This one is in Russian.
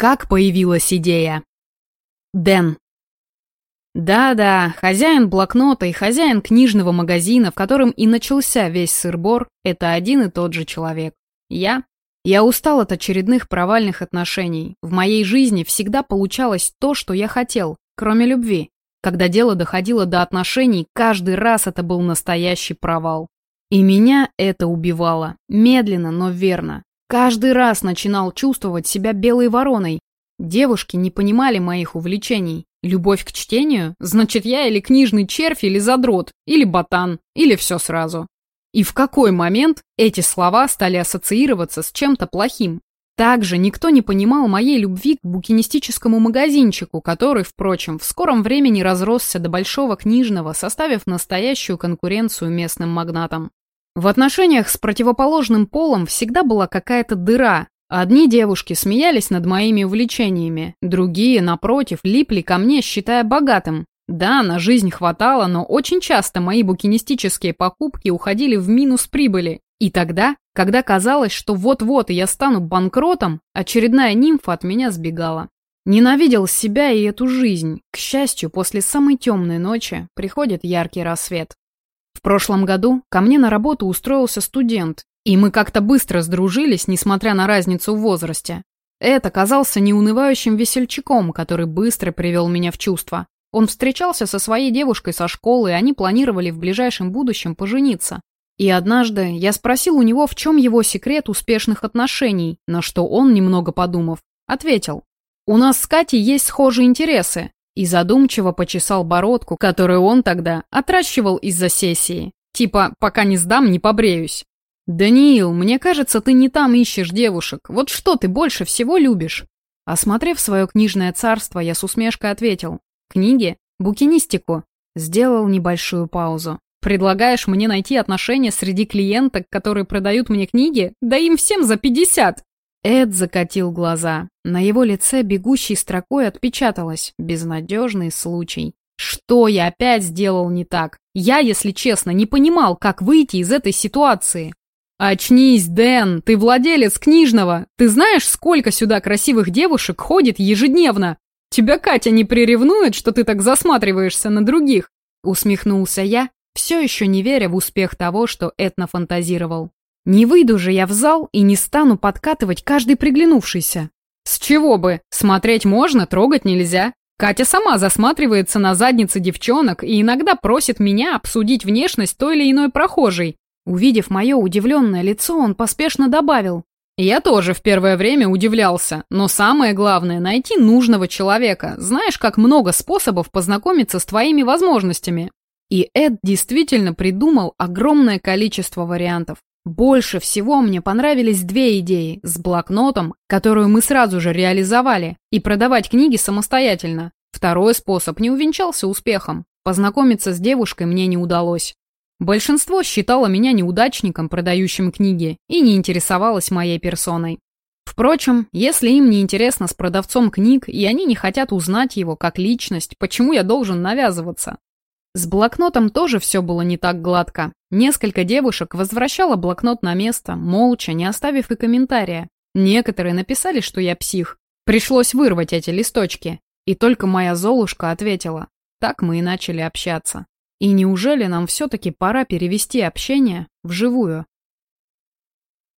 Как появилась идея? Дэн. Да-да, хозяин блокнота и хозяин книжного магазина, в котором и начался весь сырбор, это один и тот же человек. Я? Я устал от очередных провальных отношений. В моей жизни всегда получалось то, что я хотел, кроме любви. Когда дело доходило до отношений, каждый раз это был настоящий провал. И меня это убивало. Медленно, но верно. Каждый раз начинал чувствовать себя белой вороной. Девушки не понимали моих увлечений. Любовь к чтению? Значит, я или книжный червь, или задрот, или ботан, или все сразу. И в какой момент эти слова стали ассоциироваться с чем-то плохим? Также никто не понимал моей любви к букинистическому магазинчику, который, впрочем, в скором времени разросся до большого книжного, составив настоящую конкуренцию местным магнатам. В отношениях с противоположным полом всегда была какая-то дыра. Одни девушки смеялись над моими увлечениями, другие, напротив, липли ко мне, считая богатым. Да, на жизнь хватало, но очень часто мои букинистические покупки уходили в минус прибыли. И тогда, когда казалось, что вот-вот я стану банкротом, очередная нимфа от меня сбегала. Ненавидел себя и эту жизнь. К счастью, после самой темной ночи приходит яркий рассвет. В прошлом году ко мне на работу устроился студент, и мы как-то быстро сдружились, несмотря на разницу в возрасте. Эд оказался неунывающим весельчаком, который быстро привел меня в чувство. Он встречался со своей девушкой со школы, и они планировали в ближайшем будущем пожениться. И однажды я спросил у него, в чем его секрет успешных отношений, на что он, немного подумав, ответил. «У нас с Катей есть схожие интересы и задумчиво почесал бородку, которую он тогда отращивал из-за сессии. Типа, пока не сдам, не побреюсь. «Даниил, мне кажется, ты не там ищешь девушек. Вот что ты больше всего любишь?» Осмотрев свое книжное царство, я с усмешкой ответил. «Книги? Букинистику?» Сделал небольшую паузу. «Предлагаешь мне найти отношения среди клиенток, которые продают мне книги? Да им всем за пятьдесят!» Эд закатил глаза. На его лице бегущей строкой отпечаталось «безнадежный случай». Что я опять сделал не так? Я, если честно, не понимал, как выйти из этой ситуации. «Очнись, Дэн, ты владелец книжного. Ты знаешь, сколько сюда красивых девушек ходит ежедневно? Тебя Катя не приревнует, что ты так засматриваешься на других?» Усмехнулся я, все еще не веря в успех того, что Эд нафантазировал. Не выйду же я в зал и не стану подкатывать каждый приглянувшийся. С чего бы? Смотреть можно, трогать нельзя. Катя сама засматривается на задницы девчонок и иногда просит меня обсудить внешность той или иной прохожей. Увидев мое удивленное лицо, он поспешно добавил. Я тоже в первое время удивлялся, но самое главное – найти нужного человека. Знаешь, как много способов познакомиться с твоими возможностями. И Эд действительно придумал огромное количество вариантов. Больше всего мне понравились две идеи с блокнотом, которую мы сразу же реализовали, и продавать книги самостоятельно. Второй способ не увенчался успехом. Познакомиться с девушкой мне не удалось. Большинство считало меня неудачником, продающим книги, и не интересовалось моей персоной. Впрочем, если им не интересно с продавцом книг, и они не хотят узнать его как личность, почему я должен навязываться? С блокнотом тоже все было не так гладко. Несколько девушек возвращало блокнот на место, молча, не оставив и комментария. Некоторые написали, что я псих. Пришлось вырвать эти листочки. И только моя Золушка ответила. Так мы и начали общаться. И неужели нам все-таки пора перевести общение вживую?